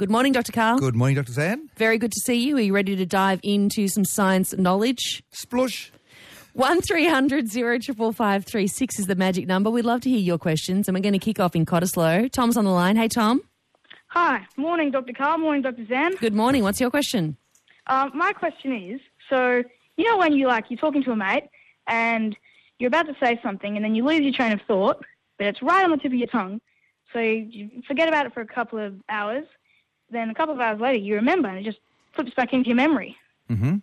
Good morning, Dr. Karl. Good morning, Dr. Zan. Very good to see you. Are you ready to dive into some science knowledge? Splush. One 556 is the magic number. We'd love to hear your questions, and we're going to kick off in Cottesloe. Tom's on the line. Hey, Tom. Hi, morning, Dr. Karl. Morning, Dr. Zan. Good morning. What's your question? Um, my question is, so you know when you like you're talking to a mate and you're about to say something and then you lose your train of thought, but it's right on the tip of your tongue, so you forget about it for a couple of hours. Then a couple of hours later, you remember and it just flips back into your memory. Mm-hmm.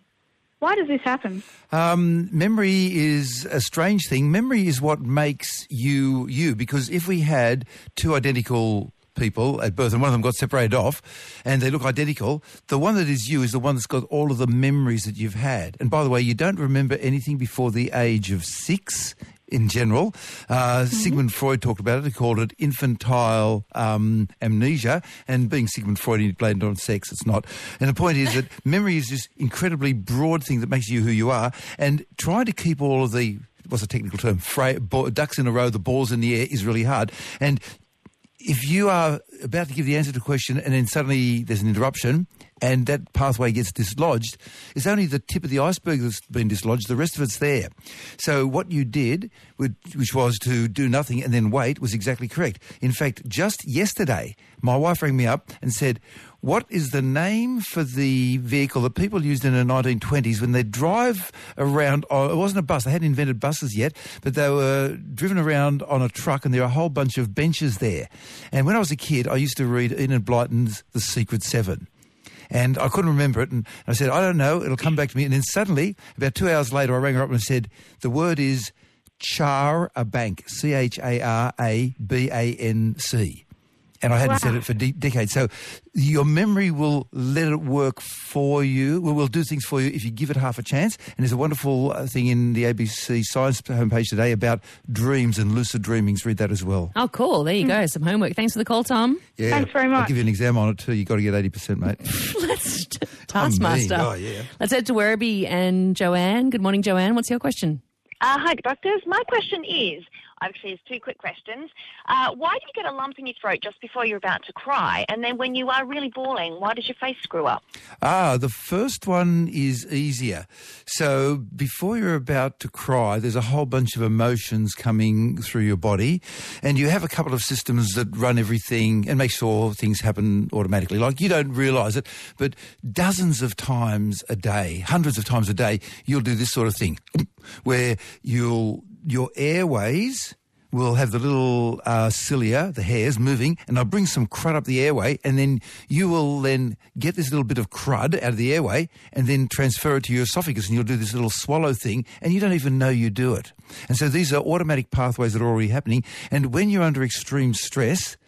Why does this happen? Um, memory is a strange thing. Memory is what makes you you. Because if we had two identical people at birth and one of them got separated off and they look identical, the one that is you is the one that's got all of the memories that you've had. And by the way, you don't remember anything before the age of six in general. Uh, Mm-hmm. Sigmund Freud talked about it. He called it infantile um, amnesia. And being Sigmund Freud, he blamed it on sex. It's not. And the point is that memory is this incredibly broad thing that makes you who you are. And trying to keep all of the what's the technical term? Fra bo- ducks in a row, the balls in the air is really hard. And if you are about to give the answer to a question and then suddenly there's an interruption and that pathway gets dislodged, it's only the tip of the iceberg that's been dislodged. The rest of it's there. So what you did, which was to do nothing and then wait, was exactly correct. In fact, just yesterday, my wife rang me up and said, what is the name for the vehicle that people used in the 1920s when they drive around, on, it wasn't a bus, they hadn't invented buses yet, but they were driven around on a truck and there were a whole bunch of benches there. And when I was a kid, I used to read Enid Blyton's The Secret Seven. And I couldn't remember it. And I said, I don't know, it'll come back to me. And then suddenly, about two hours later, I rang her up and said, the word is charabanc, C-H-A-R-A-B-A-N-C. And I hadn't Wow. said it for de decades. So your memory will let it work for you, will, will do things for you if you give it half a chance. And there's a wonderful uh, thing in the ABC Science homepage today about dreams and lucid dreamings. Read that as well. Oh, cool. There you go. Some homework. Thanks for the call, Tom. Yeah. Thanks very much. I'll give you an exam on it too. You've got to get 80%, mate. Let's Taskmaster. Oh, yeah. Let's head to Werribee and Joanne. Good morning, Joanne. What's your question? Uh, hi, doctors. My question is, actually, it's two quick questions. Uh, why do you get a lump in your throat just before you're about to cry? And then when you are really bawling, why does your face screw up? Ah, the first one is easier. So before you're about to cry, there's a whole bunch of emotions coming through your body, and you have a couple of systems that run everything and make sure things happen automatically. Like you don't realize it, but dozens of times a day, hundreds of times a day, you'll do this sort of thing, where you'll your airways will have the little uh, cilia, the hairs moving, and they'll bring some crud up the airway, and then you will then get this little bit of crud out of the airway, and then transfer it to your esophagus, and you'll do this little swallow thing, and you don't even know you do it. And so these are automatic pathways that are already happening, and when you're under extreme stress,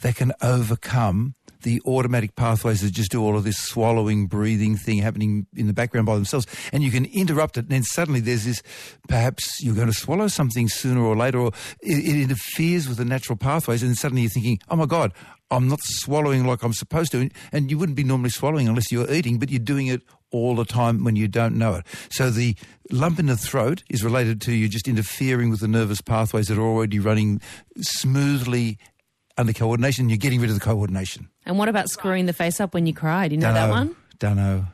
they can overcome the automatic pathways that just do all of this swallowing, breathing thing happening in the background by themselves. And you can interrupt it, and then suddenly there's this, perhaps you're going to swallow something sooner or later, or it, it interferes with the natural pathways, and suddenly you're thinking, oh my God, I'm not swallowing like I'm supposed to. And you wouldn't be normally swallowing unless you're eating, but you're doing it all the time when you don't know it. So the lump in the throat is related to you just interfering with the nervous pathways that are already running smoothly under coordination. You're getting rid of the coordination. And what about screwing the face up when you cry? Do you know that one? Dunno.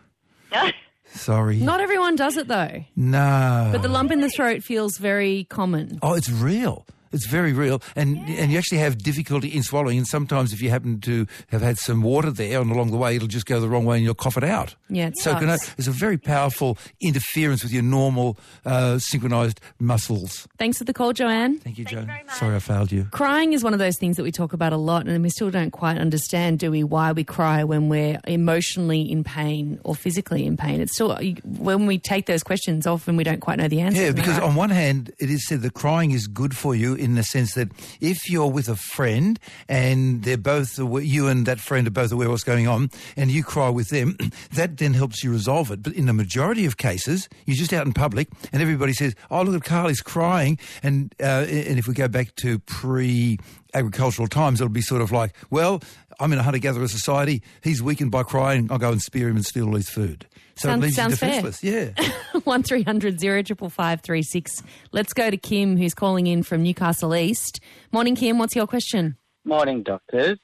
Sorry. Not everyone does it though. no. But the lump in the throat feels very common. Oh, it's real. It's very real, and and you actually have difficulty in swallowing. And sometimes, if you happen to have had some water there and along the way, it'll just go the wrong way, and you'll cough it out. Yeah, it so can, sucks. it's a very powerful interference with your normal uh, synchronized muscles. Thanks for the call, Joanne. Thank you, Thank you very much. Sorry, I failed you. Crying is one of those things that we talk about a lot, and we still don't quite understand, do we, why we cry when we're emotionally in pain or physically in pain. It's still, when we take those questions, often we don't quite know the answer. Yeah, because on one hand, it is said that crying is good for you in the sense that if you're with a friend and they're both you and that friend are both aware of what's going on, and you cry with them, that then helps you resolve it. But in the majority of cases, you're just out in public and everybody says, "Oh, look at Carly's crying," and uh, and if we go back to pre agricultural times, it'll be sort of like, "Well, I'm in a hunter-gatherer society. He's weakened by crying. I'll go and spear him and steal all his food." So Sounds- it leaves you sounds fair. Yeah. One 555 Let's go to Kim, who's calling in from Newcastle East. Morning, Kim. What's your question? Morning, doctors.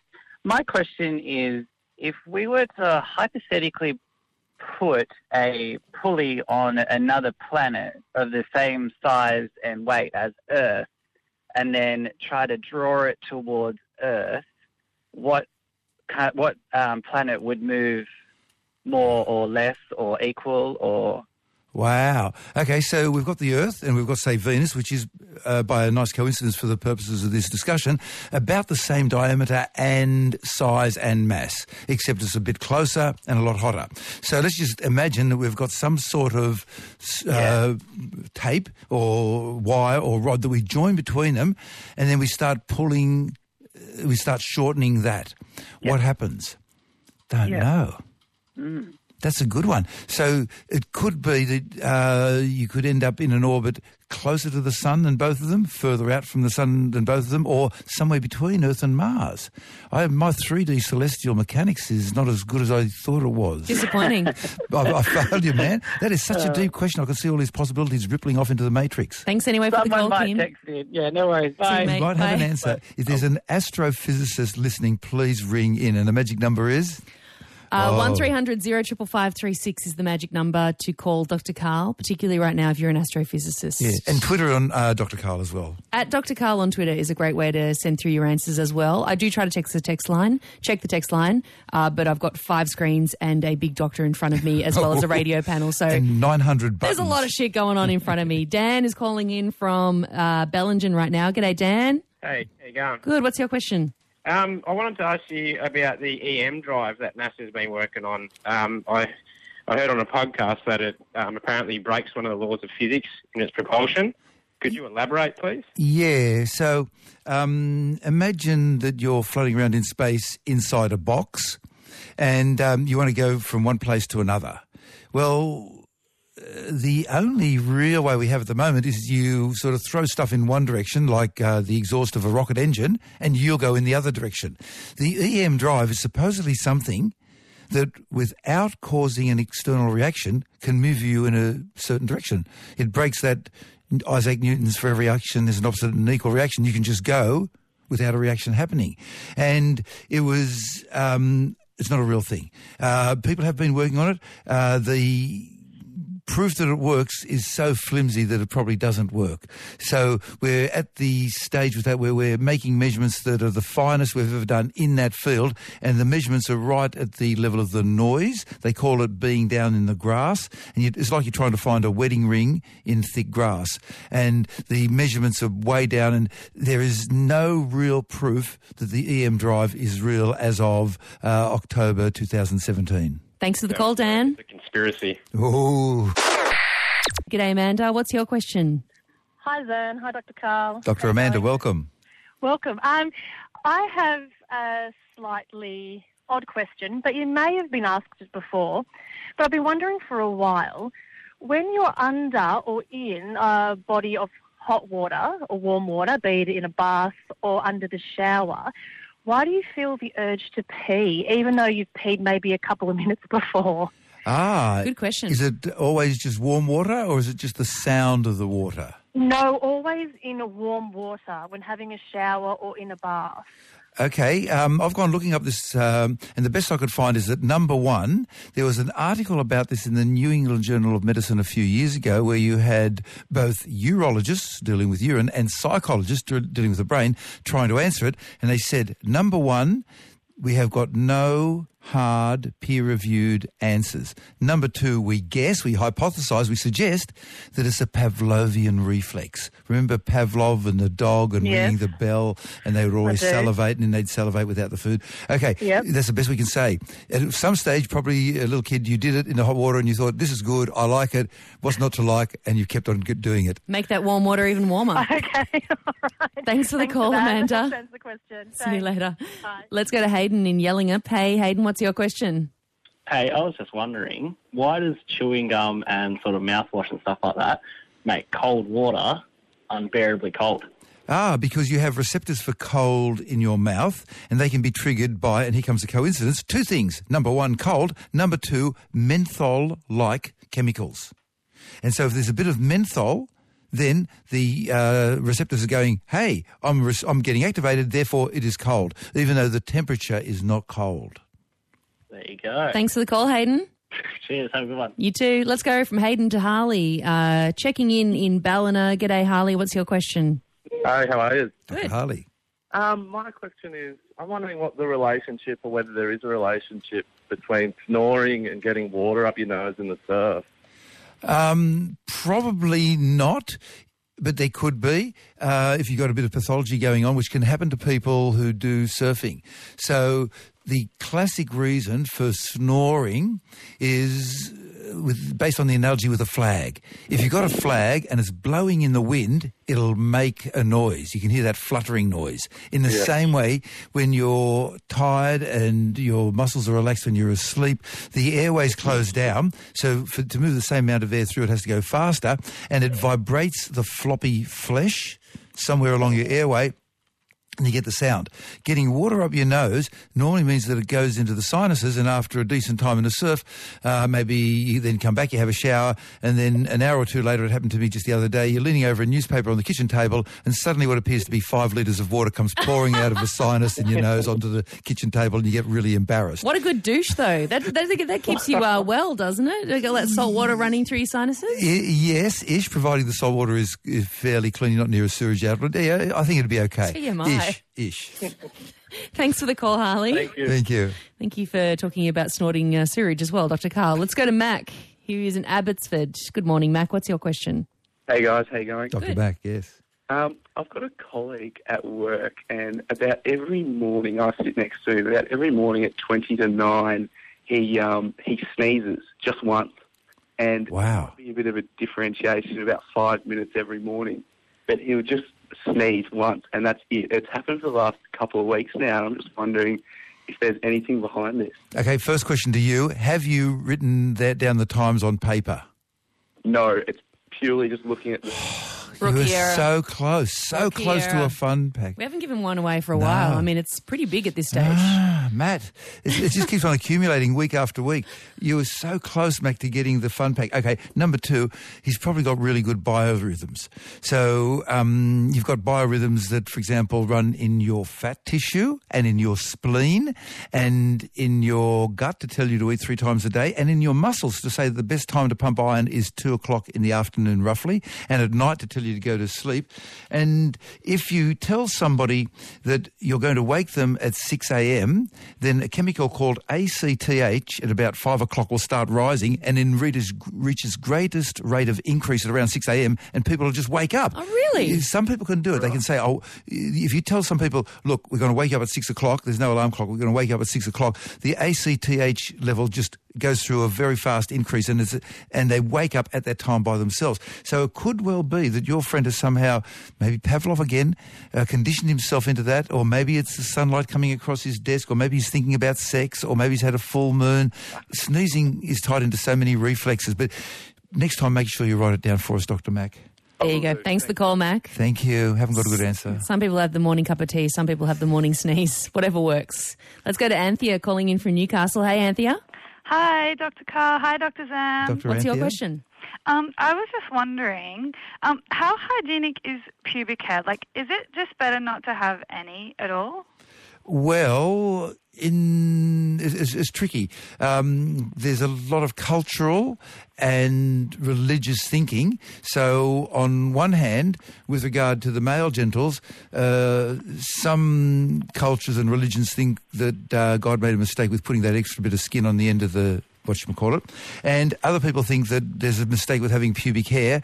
My question is if we were to hypothetically put a pulley on another planet of the same size and weight as Earth, and then try to draw it towards Earth, what ki- what um, planet would move more or less or equal or Wow. Okay, so we've got the Earth and we've got, say, Venus, which is, uh, by a nice coincidence for the purposes of this discussion, about the same diameter and size and mass, except it's a bit closer and a lot hotter. So let's just imagine that we've got some sort of uh, tape or wire or rod that we join between them, and then we start pulling, we start shortening that. What happens? Don't know. Mm. That's a good one. So it could be that uh, you could end up in an orbit closer to the sun than both of them, further out from the sun than both of them, or somewhere between Earth and Mars. I, my 3D celestial mechanics is not as good as I thought it was. Disappointing. I, I failed you, man. That is such a deep question. I can see all these possibilities rippling off into the matrix. Thanks anyway for the someone call, might Kim. text in. Yeah, no worries. See you, Bye. mate. You might have an Bye. answer. If there's an astrophysicist listening, please ring in. And the magic number is? Uh, Oh. One three hundred zero triple five three six is the magic number to call Dr. Karl, particularly right now if you're an astrophysicist. Yeah. And Twitter on uh, Dr. Karl as well. At Dr. Karl on Twitter is a great way to send through your answers as well. I do try to text the text line, check the text line, uh, but I've got five screens and a big doctor in front of me as well as a radio panel. So And 900 buttons. there's a lot of shit going on in front of me. Dan is calling in from uh, Bellingen right now. G'day, Dan. Hey, how you going? Good. What's your question? Um, I wanted to ask you about the EM drive that NASA's been working on. Um, I I heard on a podcast that it um, apparently breaks one of the laws of physics in its propulsion. Could you elaborate, please? Yeah, so um, imagine that you're floating around in space inside a box and um, you want to go from one place to another. Well, the only real way we have at the moment is you sort of throw stuff in one direction, like uh, the exhaust of a rocket engine, and you'll go in the other direction. The EM drive is supposedly something that without causing an external reaction can move you in a certain direction. It breaks that Isaac Newton's for every action there's an opposite and equal reaction. You can just go without a reaction happening. And it was, um, it's not a real thing. Uh, people have been working on it. Uh, the proof that it works is so flimsy that it probably doesn't work. So we're at the stage with that where we're making measurements that are the finest we've ever done in that field, and the measurements are right at the level of the noise. They call it being down in the grass, and it's like you're trying to find a wedding ring in thick grass. And the measurements are way down, and there is no real proof that the EM drive is real as of uh, October 2017. Thanks for the call, Dan. The conspiracy. Oh, G'day, Amanda. What's your question? Hi, Vern. Hi, Dr. Karl. Dr. Amanda, welcome. Welcome. Um, I have a slightly odd question, but you may have been asked it before. But I've been wondering for a while when you're under or in a body of hot water or warm water, be it in a bath or under the shower, why do you feel the urge to pee, even though you've peed maybe a couple of minutes before? Ah, Good question. Is it always just warm water, or is it just the sound of the water? No, always in a warm water when having a shower or in a bath. Okay, um, I've gone looking up this, um, and the best I could find is that number one, there was an article about this in the New England Journal of Medicine a few years ago, where you had both urologists dealing with urine and psychologists dealing with the brain trying to answer it, and they said number one, we have got no hard peer-reviewed answers. Number two, we guess, we hypothesize, we suggest that it's a Pavlovian reflex. Remember Pavlov and the dog and Yes. ringing the bell, and they would always do. salivate, and then they'd salivate without the food. Okay, Yep. that's the best we can say. At some stage, probably a little kid, you did it in the hot water, and you thought, this is good, I like it, what's not to like, and you kept on doing it. Make that warm water even warmer. Okay, all right. Thanks for the call, that. Amanda. That's the question. See you later. Bye. Let's go to Hayden in Yallingup. Hey, Hayden, what's your question? Hey, I was just wondering, why does chewing gum and sort of mouthwash and stuff like that make cold water unbearably cold? Ah, because you have receptors for cold in your mouth, and they can be triggered by, and here comes a coincidence, two things. Number one, cold. Number two, menthol-like chemicals. And so if there's a bit of menthol, then the uh, receptors are going, hey, I'm, I'm getting activated, therefore it is cold, even though the temperature is not cold. You go. Thanks for the call, Hayden. Cheers. Have a good one. You too. Let's go from Hayden to Harley. Uh, checking in in Ballina. G'day, Harley. What's your question? Hi, how are you? Good. Harley. Um, my question is, I'm wondering what the relationship, or whether there is a relationship between snoring and getting water up your nose in the surf. Um, probably not. But there could be uh, if you've got a bit of pathology going on, which can happen to people who do surfing. So the classic reason for snoring is uh, with, based on the analogy with a flag. If you've got a flag and it's blowing in the wind, it'll make a noise. You can hear that fluttering noise. In the Yeah. same way, when you're tired and your muscles are relaxed when you're asleep, the airways close down. So for, to move the same amount of air through, it has to go faster, and it vibrates the floppy flesh somewhere along your airway and you get the sound. Getting water up your nose normally means that it goes into the sinuses, and after a decent time in the surf, uh, maybe you then come back, you have a shower, and then an hour or two later, it happened to me just the other day, you're leaning over a newspaper on the kitchen table, and suddenly what appears to be five litres of water comes pouring out of a sinus in your nose onto the kitchen table, and you get really embarrassed. What a good douche, though. That that, that keeps you uh, well, doesn't it? You got that salt water running through your sinuses. Y- yes, ish, providing the salt water is, is fairly clean, you're not near a sewage outlet. Yeah, I think it'd be okay. TMI. Ish, ish. Thanks for the call, Harley. Thank you. Thank you. Thank you for talking about snorting uh, sewage as well, Dr. Karl. Let's go to Mac, who is in Abbotsford. Good morning, Mac. What's your question? Hey guys, how you going? Dr. Good. Back, yes. Um, I've got a colleague at work, and about every morning I sit next to him. About every morning at twenty to nine, he um, he sneezes just once, and Wow. be a bit of a differentiation about five minutes every morning. But he'll just sneeze once, and that's it. It's happened for the last couple of weeks now. and I'm just wondering if there's anything behind this. Okay, first question to you. Have you written that down the times on paper? No, it's purely just looking at the you were so close, so Rookie close to a fun pack. We haven't given one away for a while. I mean, it's pretty big at this stage. Ah, Matt, it, it just keeps on accumulating week after week. You were so close, Mac, to getting the fun pack. Okay, number two, he's probably got really good biorhythms. So um, you've got biorhythms that, for example, run in your fat tissue and in your spleen and in your gut to tell you to eat three times a day and in your muscles to say that the best time to pump iron is two o'clock in the afternoon roughly and at night to tell you to go to sleep. And if you tell somebody that you're going to wake them at 6 a.m., then a chemical called ACTH at about 5 o'clock will start rising and then reaches, reaches greatest rate of increase at around 6 a.m. and people will just wake up. Oh, really? Some people can do it. They can say, oh, if you tell some people, look, we're going to wake up at 6 o'clock, there's no alarm clock, we're going to wake up at 6 o'clock, the ACTH level just goes through a very fast increase and, it's, and they wake up at that time by themselves. So it could well be that your friend has somehow, maybe Pavlov again, uh, conditioned himself into that, or maybe it's the sunlight coming across his desk, or maybe he's thinking about sex, or maybe he's had a full moon. Sneezing is tied into so many reflexes, but next time make sure you write it down for us, Dr. Mac. There you go. Thanks for the call, Mac. Thank you. Haven't got a good answer. Some people have the morning cup of tea. Some people have the morning sneeze. Whatever works. Let's go to Anthea calling in from Newcastle. Hey, Anthea. Hi, Dr. Karl. Hi, Dr. Zan. Dr. What's your question? Um, I was just wondering, um, how hygienic is pubic hair? Like, is it just better not to have any at all? Well, in it's, it's, it's tricky. Um, there's a lot of cultural and religious thinking. So, on one hand, with regard to the male genitals, uh, some cultures and religions think that uh, God made a mistake with putting that extra bit of skin on the end of the whatchamacallit. And other people think that there's a mistake with having pubic hair.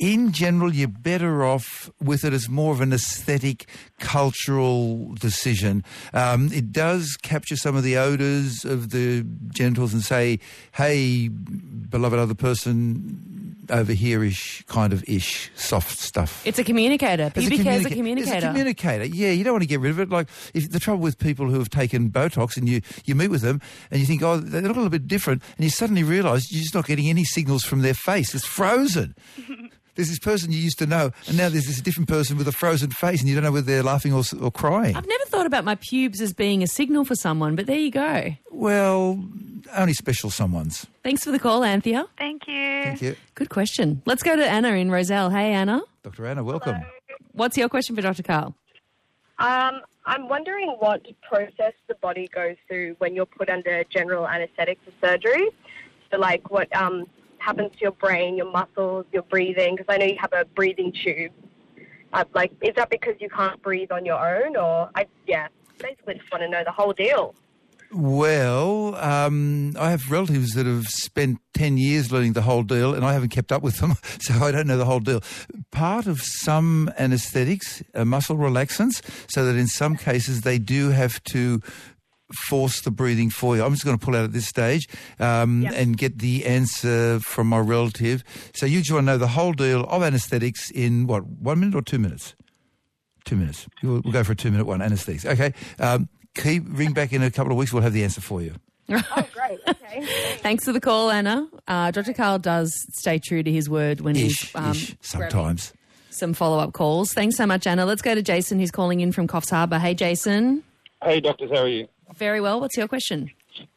In general, you're better off with it as more of an aesthetic, cultural decision. Um, it does capture some of the odours of the genitals and say, hey, beloved other person, over here ish, kind of ish, soft stuff. It's a communicator. Pubic is a communica- communicator. It's a communicator. Yeah, you don't want to get rid of it. Like if the trouble with people who have taken Botox and you you meet with them and you think, oh, they look a little bit different, and you suddenly realise you're just not getting any signals from their face. It's frozen. There's this person you used to know, and now there's this different person with a frozen face, and you don't know whether they're laughing or, or crying. I've never thought about my pubes as being a signal for someone, but there you go. Well, only special someone's. Thanks for the call, Anthea. Thank you. Thank you. Good question. Let's go to Anna in Rozelle. Hey, Anna. Dr. Anna, welcome. What's your question for Dr. Karl? Um, I'm wondering what process the body goes through when you're put under general anaesthetic for surgery. So, like, what um, happens to your brain, your muscles, your breathing? Because I know you have a breathing tube. Uh, like, is that because you can't breathe on your own, or I yeah, basically just want to know the whole deal. Well, um, I have relatives that have spent 10 years learning the whole deal, and I haven't kept up with them, so I don't know the whole deal. Part of some anaesthetics are muscle relaxants, so that in some cases they do have to force the breathing for you. I'm just going to pull out at this stage um, and get the answer from my relative. So you just want to know the whole deal of anaesthetics in, what, one minute or two minutes? Two minutes. We'll, we'll go for a two-minute one, anaesthetics. Okay. Um, keep ring back in a couple of weeks. We'll have the answer for you. Oh, great. Okay. Thanks for the call, Anna. Uh, Dr. Karl does stay true to his word when Ish, he's um, ish, sometimes. some follow-up calls. Thanks so much, Anna. Let's go to Jason, who's calling in from Coffs Harbour. Hey, Jason. Hey, doctors, how are you? Very well. What's your question?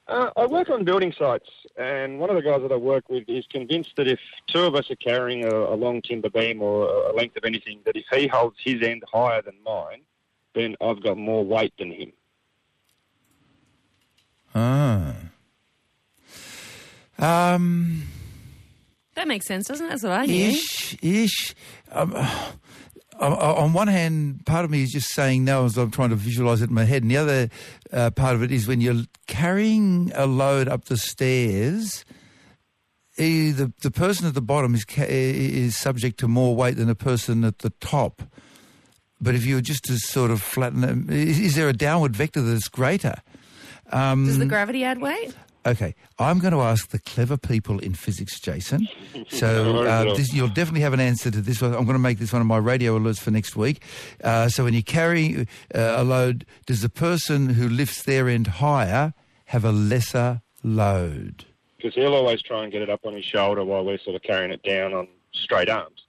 Uh, I work on building sites, and one of the guys that I work with is convinced that if two of us are carrying a, a long timber beam or a length of anything, that if he holds his end higher than mine, then I've got more weight than him. Ah. Um, That makes sense, doesn't it? That's what I hear. ish, ish. Um, on- on one hand, part of me is just saying no as I'm trying to visualize it in my head. And the other uh, part of it is when you're carrying a load up the stairs, eh, the, the person at the bottom is, ca- is subject to more weight than the person at the top. But if you were just to sort of flatten it, is, is there a downward vector that's greater? Um, Does the gravity add weight? Okay, I'm going to ask the clever people in physics, Jason. So No worries at uh, this, you'll definitely have an answer to this one. I'm going to make this one of my radio alerts for next week. Uh, so when you carry uh, a load, does the person who lifts their end higher have a lesser load? Because he'll always try and get it up on his shoulder while we're sort of carrying it down on straight arms.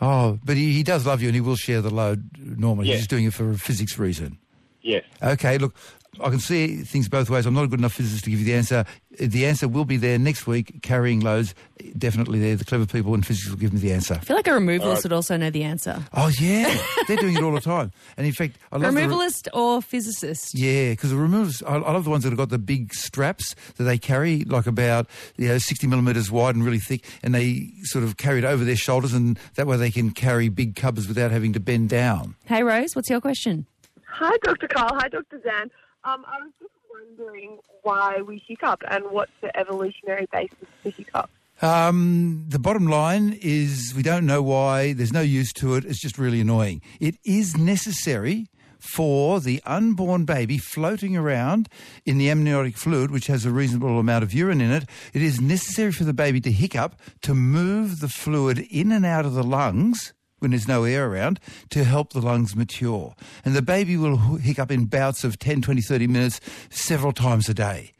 Oh, but he, he does love you and he will share the load normally. Yeah. He's just doing it for a physics reason. Yes. Okay, look, I can see things both ways. I'm not a good enough physicist to give you the answer. The answer will be there next week, carrying loads. Definitely there. The clever people in physics will give me the answer. I feel like a removalist All right. would also know the answer. Oh, yeah. They're doing it all the time. And in fact, I love the... re- Removalist or physicist? Yeah, because the removers, I, I love the ones that have got the big straps that they carry, like about you know sixty millimeters wide and really thick, and they sort of carry it over their shoulders, and that way they can carry big covers without having to bend down. Hey, Rose, what's your question? Hi, Dr. Karl. Hi, Dr. Zan. Um, I was just wondering why we hiccup and what's the evolutionary basis for hiccup. Um, the bottom line is we don't know why. There's no use to it. It's just really annoying. It is necessary for the unborn baby floating around in the amniotic fluid, which has a reasonable amount of urine in it. It is necessary for the baby to hiccup to move the fluid in and out of the lungs when there's no air around to help the lungs mature. And the baby will hiccup in bouts of 10, 20, 30 minutes several times a day.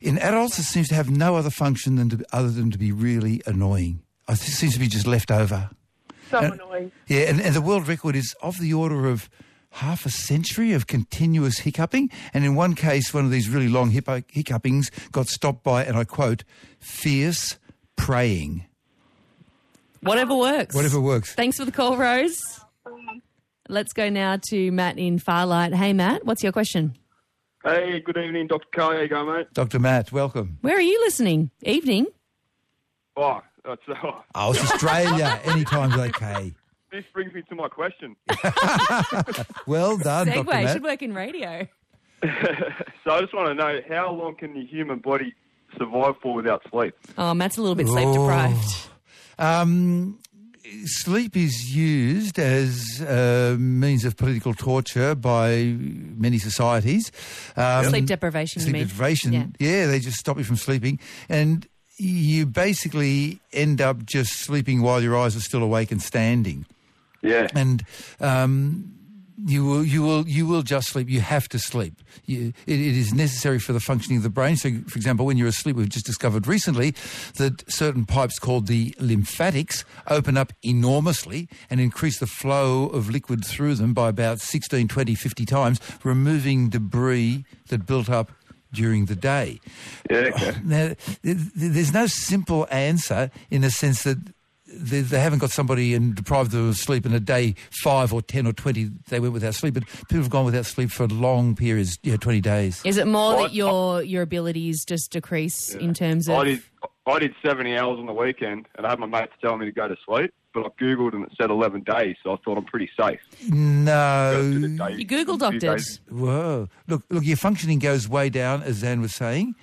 In adults, it seems to have no other function than to, other than to be really annoying. It seems to be just left over. So And- annoying. Yeah, and, and the world record is of the order of half a century of continuous hiccuping. And in one case, one of these really long hiccupings got stopped by, and I quote, fierce praying. Whatever works. Whatever works. Thanks for the call, Rose. Let's go now to Matt in Fairlight. Hey, Matt, what's your question? Hey, good evening, Dr. Karl. How you going, mate? Dr. Matt, welcome. Where are you listening? Evening? Oh, that's, oh. Oh, it's Australia. Anytime's okay. This brings me to my question. Well done, Dr. Segway Matt. should work in radio. so I just want to know how long can the human body survive for without sleep? Oh, Matt's a little bit sleep oh. deprived. Um, sleep is used as a means of political torture by many societies. Um, Sleep deprivation, you Sleep mean? deprivation. Yeah. Yeah. they just stop you from sleeping. And you basically end up just sleeping while your eyes are still awake and standing. Yeah. And um, you will, you will, you will just sleep. You have to sleep. You, it, it is necessary for the functioning of the brain. So, for example, when you're asleep, we've just discovered recently that certain pipes called the lymphatics open up enormously and increase the flow of liquid through them by about 16, 20, 50 times, removing debris that built up during the day. Yeah, okay. Now, th- th- there's no simple answer in the sense that they, they haven't got somebody and deprived them of sleep in a day five or ten or twenty. They went without sleep, but people have gone without sleep for long periods, you know, twenty days. Is it more I- that your your abilities just decrease in terms of? I did I did 70 hours on the weekend, and I had my mates telling me to go to sleep, but I googled and it said 11 days, so I thought I'm pretty safe. No. You Google doctors. Whoa! Look, look, your functioning goes way down, as Zan was saying.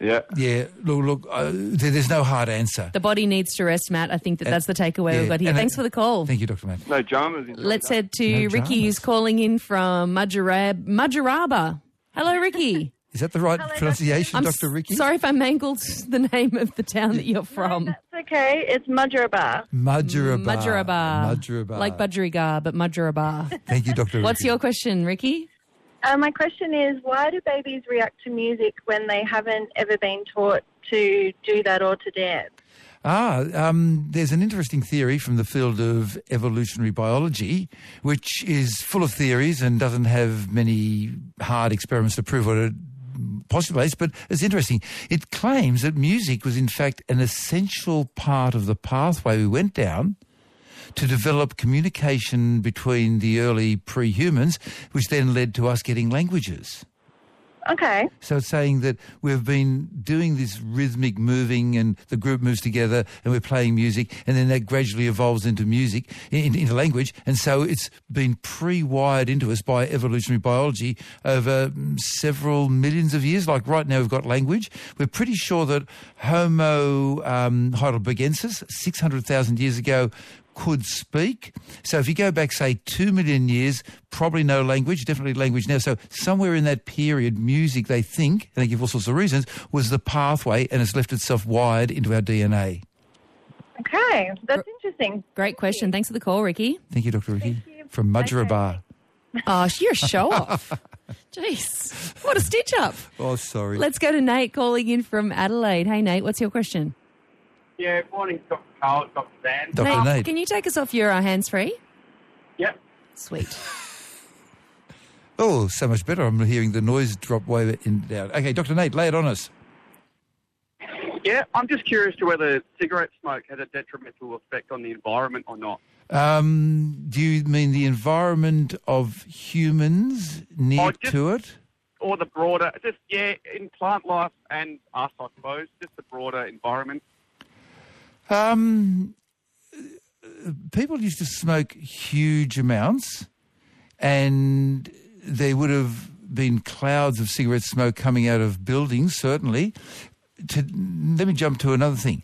Yeah. Yeah. Look, look. Uh, there, there's no hard answer. The body needs to rest, Matt. I think that And- that's the takeaway yeah, we've got here. and Thanks it- for the call. Thank you, Dr. Matt. No dramas. enjoy Let's that. head to No Ricky, who's calling in from Majarab, Mudgeeraba. Hello, Ricky. Is that the right pronunciation, I'm Dr. Ricky? Sorry if I mangled the name of the town that you're from. It's okay. It's Mudgeeraba. Mudgeeraba. Mudgeeraba. Mudgeeraba. Like Budgerigar, but Mudgeeraba. Thank you, Dr. What's your question, Ricky? Uh, my question is, why do babies react to music when they haven't ever been taught to do that or to dance? Ah, um, there's an interesting theory from the field of evolutionary biology, which is full of theories and doesn't have many hard experiments to prove what it postulates, but it's interesting. It claims that music was, in fact, an essential part of the pathway we went down to develop communication between the early pre-humans, which then led to us getting languages. Okay. So it's saying that we've been doing this rhythmic moving and the group moves together and we're playing music and then that gradually evolves into music, in, into language. And so it's been pre-wired into us by evolutionary biology over mm, several millions of years. Like right now we've got language. We're pretty sure that Homo um, heidelbergensis, 600,000 years ago, could speak. So if you go back, say, two million years, probably no language, definitely language now. So somewhere in that period, music, they think, and they give all sorts of reasons, was the pathway and has left itself wired into our DNA. Okay. That's interesting. Great question. Thanks for the call, Ricky. Thank you, Dr. Ricky. From Mudgeeraba. Oh, you're a show off. Jeez. What a stitch up. Oh, sorry. Let's go to Nate calling in from Adelaide. Hey, Nate, what's your question? Yeah, morning, Dr. Karl, Dr. Dan. Dr. Nate. Can you take us off your uh, hands free? Yep. Sweet. Oh, so much better. I'm hearing the noise drop way in down. Okay, Dr. Nate, lay it on us. Yeah, I'm just curious to whether cigarette smoke has a detrimental effect on the environment or not. Um, do you mean the environment of humans near Oh, just- to it? Or the broader, just, yeah, in plant life and us, I suppose, just the broader environment. Um, people used to smoke huge amounts, and there would have been clouds of cigarette smoke coming out of buildings, certainly. To, let me jump to another thing.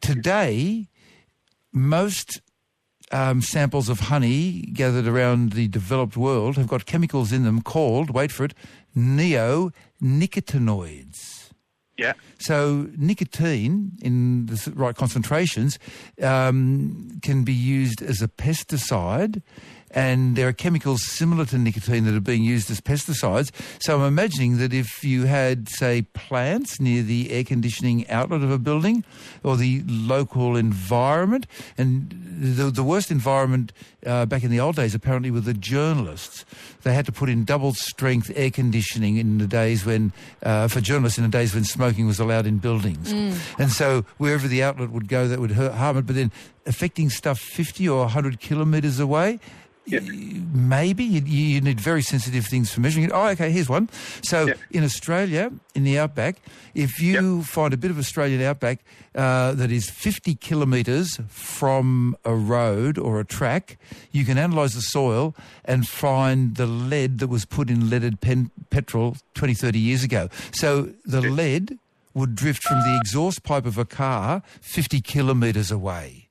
Today, most um, samples of honey gathered around the developed world have got chemicals in them called, wait for it, neonicotinoids. Yeah. So nicotine in the right concentrations um, can be used as a pesticide, and there are chemicals similar to nicotine that are being used as pesticides. So I'm imagining that if you had, say, plants near the air conditioning outlet of a building or the local environment, and the, the worst environment uh, back in the old days apparently were the journalists. They had to put in double strength air conditioning in the days when, uh, for journalists in the days when smoking was allowed in buildings. Mm. And so wherever the outlet would go, that would hurt, harm it. But then affecting stuff 50 or 100 kilometres away, y- maybe you, you need very sensitive things for measuring it. Oh, okay, here's one. So in Australia, in the outback, if you find a bit of Australian outback uh, that is 50 kilometres from a road or a track, you can analyse the soil and find the lead that was put in leaded pen, petrol 20, 30 years ago. So the lead would drift from the exhaust pipe of a car 50 kilometres away.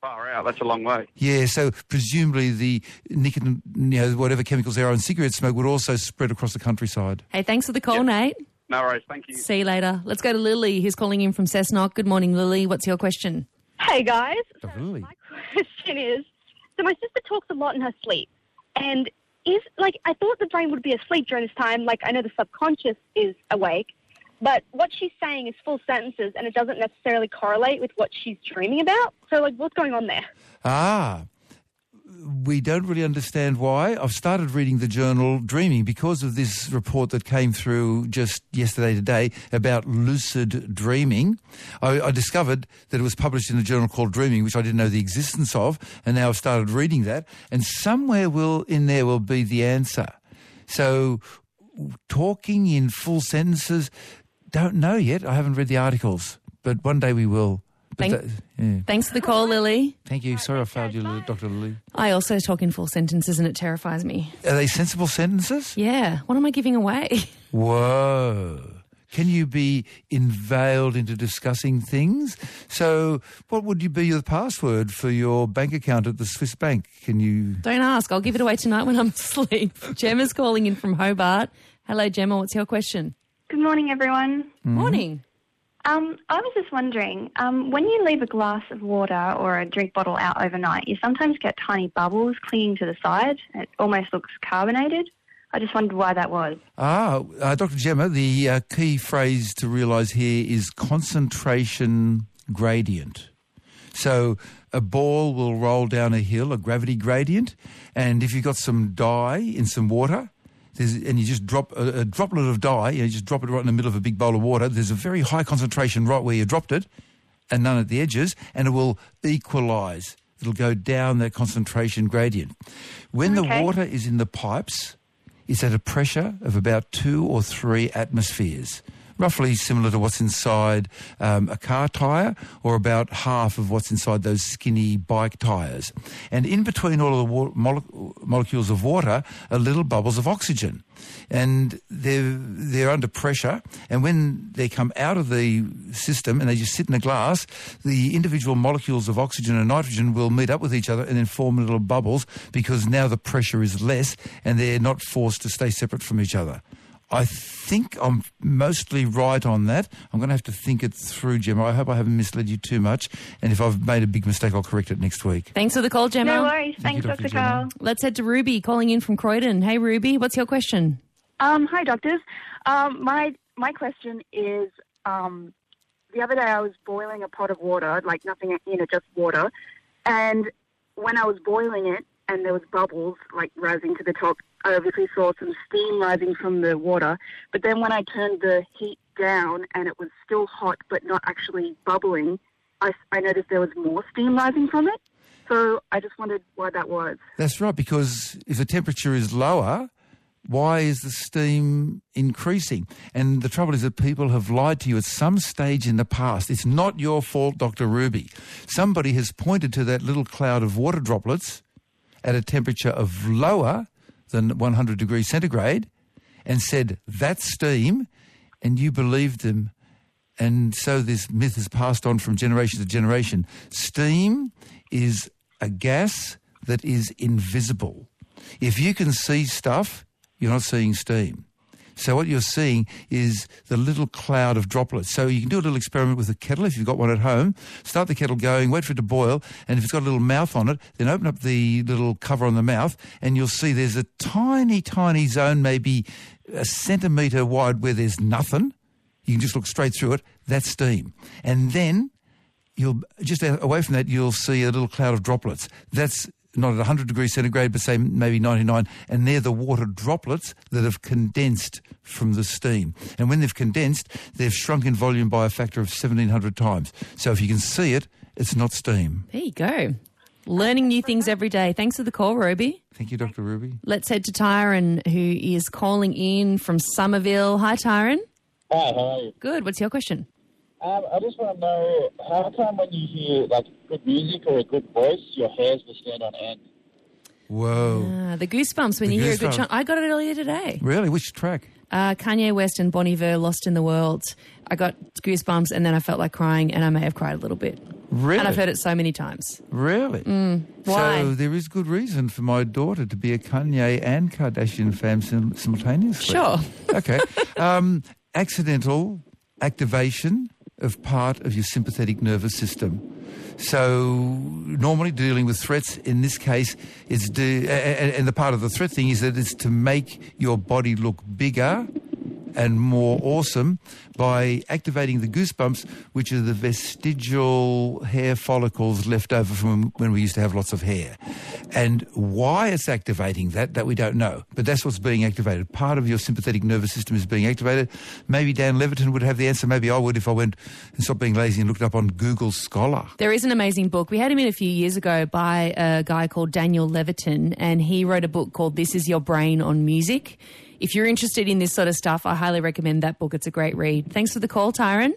Far out, that's a long way. Yeah, so presumably the nicotine, you know, whatever chemicals there are in cigarette smoke would also spread across the countryside. Hey, thanks for the call, Nate. No worries, thank you. See you later. Let's go to Lily, who's calling in from Cessnock. Good morning, Lily. What's your question? Hey guys, So Lily. question is so my sister talks a lot in her sleep, and is like I thought the brain would be asleep during this time. Like I know the subconscious is awake, but what she's saying is full sentences, and it doesn't necessarily correlate with what she's dreaming about. So like, what's going on there? Ah, we don't really understand why. I've started reading the journal Dreaming because of this report that came through just yesterday today about lucid dreaming. I, I discovered that it was published in a journal called Dreaming, which I didn't know the existence of, and now I've started reading that. And somewhere will in there will be the answer. So talking in full sentences, don't know yet. I haven't read the articles, but one day we will. Thank- that- yeah. Thanks for the call, Lily. Thank you. Sorry I failed you, Dr. Lily. I also talk in full sentences and it terrifies me. Are they sensible sentences? Yeah. What am I giving away? Whoa. Can you be inveigled into discussing things? So, what would you be your password for your bank account at the Swiss bank? Can you? Don't ask. I'll give it away tonight when I'm asleep. Gemma's calling in from Hobart. Hello, Gemma. What's your question? Good morning, everyone. Morning. Um, I was just wondering, um, when you leave a glass of water or a drink bottle out overnight, you sometimes get tiny bubbles clinging to the side. It almost looks carbonated. I just wondered why that was. Ah, uh, Dr. Gemma, the uh, key phrase to realise here is concentration gradient. So a ball will roll down a hill, a gravity gradient, and if you've got some dye in some water, there's, and you just drop a, a droplet of dye, you, just drop it right in the middle of a big bowl of water, there's a very high concentration right where you dropped it, and none at the edges, and it will equalise. It'll go down that concentration gradient. When the water is in the pipes, it's at a pressure of about two or three atmospheres, roughly similar to what's inside um, a car tyre or about half of what's inside those skinny bike tyres. And in between all of the mole- molecules of water are little bubbles of oxygen. And they're, they're under pressure. And when they come out of the system and they just sit in a glass, the individual molecules of oxygen and nitrogen will meet up with each other and then form little bubbles because now the pressure is less and they're not forced to stay separate from each other. I think I'm mostly right on that. I'm going to have to think it through, Gemma. I hope I haven't misled you too much. And if I've made a big mistake, I'll correct it next week. Thanks for the call, Gemma. No worries. Thank you, Thanks, Dr. Dr. Karl. Let's head to Ruby calling in from Croydon. Hey, Ruby, what's your question? Um, hi, doctors. Um, my my question is, um, the other day I was boiling a pot of water, like nothing in it, just water, and when I was boiling it and there was bubbles like rising to the top, I obviously saw some steam rising from the water. But then when I turned the heat down and it was still hot but not actually bubbling, I, I noticed there was more steam rising from it. So I just wondered why that was. That's right, because if the temperature is lower, why is the steam increasing? And the trouble is that people have lied to you at some stage in the past. It's not your fault, Dr. Ruby. Somebody has pointed to that little cloud of water droplets at a temperature of lower than 100 degrees centigrade and said, that's steam, and you believed them. And so this myth has passed on from generation to generation. Steam is a gas that is invisible. If you can see stuff, you're not seeing steam. So what you're seeing is the little cloud of droplets. So you can do a little experiment with a kettle if you've got one at home. Start the kettle going, wait for it to boil, and if it's got a little mouth on it, then open up the little cover on the mouth, and you'll see there's a tiny, tiny zone, maybe a centimetre wide, where there's nothing. You can just look straight through it. That's steam. And then you'll just away from that, you'll see a little cloud of droplets. That's not at 100 degrees centigrade, but say maybe 99, and they're the water droplets that have condensed from the steam. And when they've condensed, they've shrunk in volume by a factor of 1,700 times. So if you can see it, it's not steam. There you go. Learning new things every day. Thanks for the call, Ruby. Thank you, Dr. Ruby. Let's head to Tyron, who is calling in from Somerville. Hi, Tyron. Hi, how are you? Good. What's your question? Um, I just want to know how come when you hear like good music or a good voice, your hairs will stand on end. Whoa. Ah, the goosebumps when The you hear a good goosebumps. chant. I got it earlier today. Really? Which track? Uh, Kanye West and Bon Iver, Lost in the World. I got goosebumps and then I felt like crying and I may have cried a little bit. Really? And I've heard it so many times. Really? Mm. Why? So there is good reason for my daughter to be a Kanye and Kardashian fan sim- simultaneously. Sure. Okay. um, accidental activation of part of your sympathetic nervous system. So normally dealing with threats, in this case, it's and the part of the threat thing is that it's to make your body look bigger and more awesome by activating the goosebumps, which are the vestigial hair follicles left over from when we used to have lots of hair. And why it's activating that, that we don't know. But that's what's being activated. Part of your sympathetic nervous system is being activated. Maybe Dan Levitin would have the answer. Maybe I would if I went and stopped being lazy and looked up on Google Scholar. There is an amazing book. We had him in a few years ago by a guy called Daniel Levitin, and he wrote a book called This Is Your Brain on Music. If you're interested in this sort of stuff, I highly recommend that book. It's a great read. Thanks for the call, Tyron.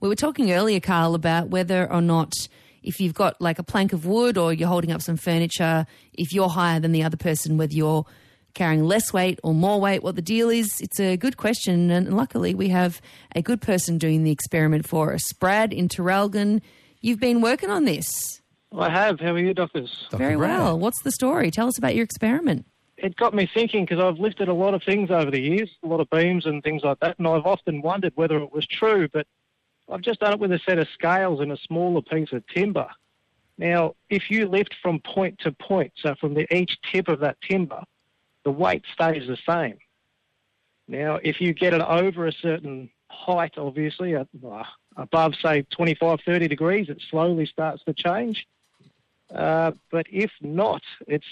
We were talking earlier, Karl, about whether or not if you've got like a plank of wood or you're holding up some furniture, if you're higher than the other person, whether you're carrying less weight or more weight, what the deal is, it's a good question. And luckily, we have a good person doing the experiment for us. Brad in Traralgon, you've been working on this. I have. How are you, doctors? Very well. What's the story? Tell us about your experiment. It got me thinking because I've lifted a lot of things over the years, a lot of beams and things like that, and I've often wondered whether it was true, but I've just done it with a set of scales and a smaller piece of timber. Now, if you lift from point to point, so from the each tip of that timber, the weight stays the same. Now, if you get it over a certain height, obviously, uh, above, say, 25, 30 degrees, it slowly starts to change. Uh, but if not, it's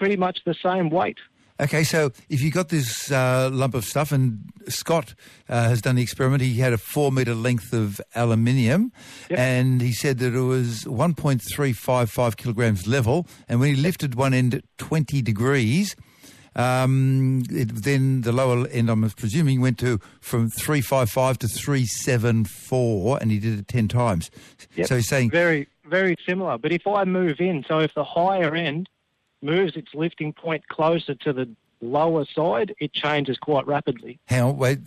pretty much the same weight. Okay, so if you got this uh, lump of stuff, and Scott uh, has done the experiment, he had a four metre length of aluminium, and he said that it was 1.355 kilograms level, and when he lifted one end at 20 degrees, um, it, then the lower end, I'm presuming, went to from 355 to 374, and he did it 10 times. Yep. So he's saying very, very similar. But if I move in, so if the higher end moves its lifting point closer to the lower side, it changes quite rapidly. Hang on, wait.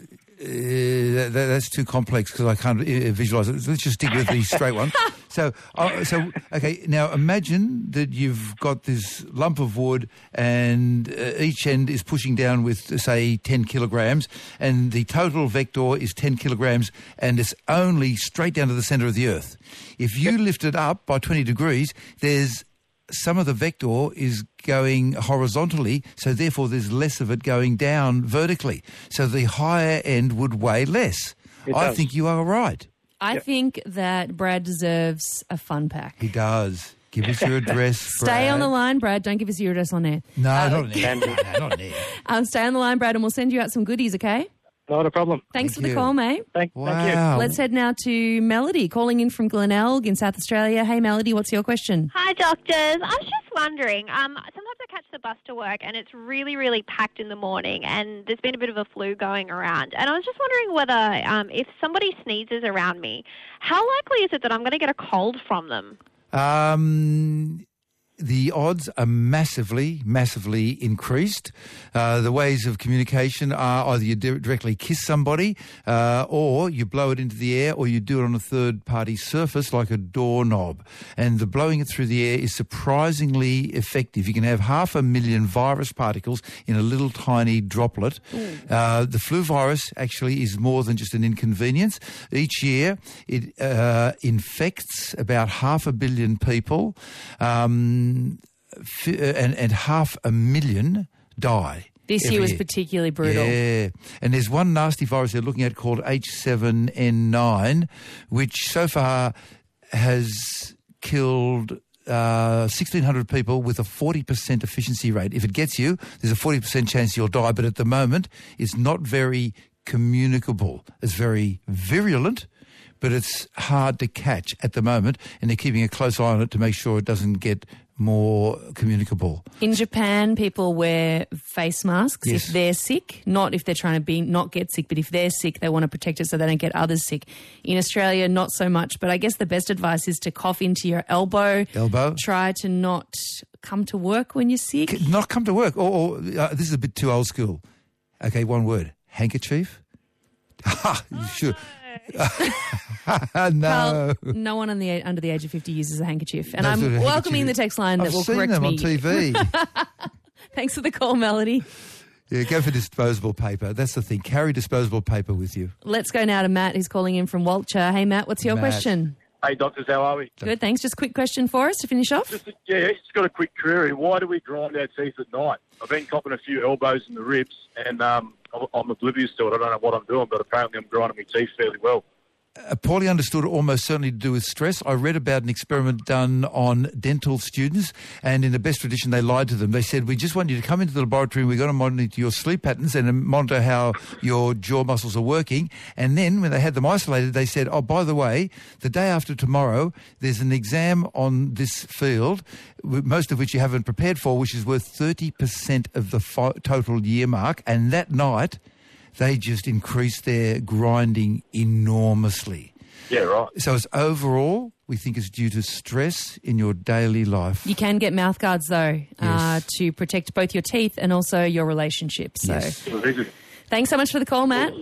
Uh, that, that's too complex because I can't uh, visualize it. Let's just stick with the straight one. So, uh, so okay. Now imagine that you've got this lump of wood, and uh, each end is pushing down with, say, ten kilograms, and the total vector is ten kilograms, and it's only straight down to the center of the Earth. If you lift it up by twenty degrees, there's some of the vector is going horizontally, so therefore there's less of it going down vertically. So the higher end would weigh less. It I does. think you are right. I think that Brad deserves a fun pack. He does. Give us your address. Stay on the line, Brad. Don't give us your address on air. No, Uh, not on air. No, no, not on air. Um, stay on the line, Brad, and we'll send you out some goodies, okay? Not a problem. Thanks Thank for the you. call, mate. Thank, Wow. Let's head now to Melody, calling in from Glenelg in South Australia. Hey, Melody, what's your question? Hi, doctors. I was just wondering. Um, sometimes I catch the bus to work, and it's really, really packed in the morning, and there's been a bit of a flu going around. And I was just wondering whether, um, if somebody sneezes around me, how likely is it that I'm going to get a cold from them? Um, the odds are massively, massively increased. Uh, the ways of communication are either you directly kiss somebody, uh, or you blow it into the air, or you do it on a third-party surface like a doorknob. And the blowing it through the air is surprisingly effective. You can have half a million virus particles in a little tiny droplet. Uh, the flu virus actually is more than just an inconvenience. Each year, it uh, infects about half a billion people, um, uh, and, and half a million die. This year was particularly brutal. Yeah. And there's one nasty virus they're looking at called H7N9, which so far has killed uh, 1,600 people with a 40% efficiency rate. If it gets you, there's a 40% chance you'll die. But at the moment, it's not very communicable. It's very virulent, but it's hard to catch at the moment. And they're keeping a close eye on it to make sure it doesn't get more communicable. In Japan, people wear face masks Yes. if they're sick, not if they're trying to be not get sick, but if they're sick, they want to protect it so they don't get others sick. In Australia, not so much, but I guess the best advice is to cough into your elbow. Elbow. Try to not come to work when you're sick. not come to work. Or, or uh, this is a bit too old school. Okay, one word: handkerchief. Ha! should. no. Karl, no one on the under the age of 50 uses a handkerchief. And Those I'm handkerchief- welcoming the text line that I've will seen correct them me. on TV. Thanks for the call, Melody. yeah, go for disposable paper. That's the thing. Carry disposable paper with you. Let's go now to Matt, who's calling in from Walcha. Hey, Matt, what's your Matt. question? Hey, doctors, how are we? Good, thanks. Just a quick question for us to finish off. Yeah, just got a quick query. Why do we grind our teeth at night? I've been copping a few elbows in the ribs, and um, I'm- oblivious to it. I don't know what I'm doing, but apparently I'm grinding my teeth fairly well. Uh, poorly understood, almost certainly to do with stress. I read about an experiment done on dental students, and in the best tradition, they lied to them. They said, "We just want you to come into the laboratory, and we're going to monitor your sleep patterns and monitor how your jaw muscles are working." And then, when they had them isolated, they said, "Oh, by the way, the day after tomorrow, there's an exam on this field, most of which you haven't prepared for, which is worth thirty percent of the total year mark." And that night they just increase their grinding enormously. Yeah, right. So it's overall, we think it's due to stress in your daily life. You can get mouth guards though uh, to protect both your teeth and also your relationships. So Yes. thanks so much for the call, Matt.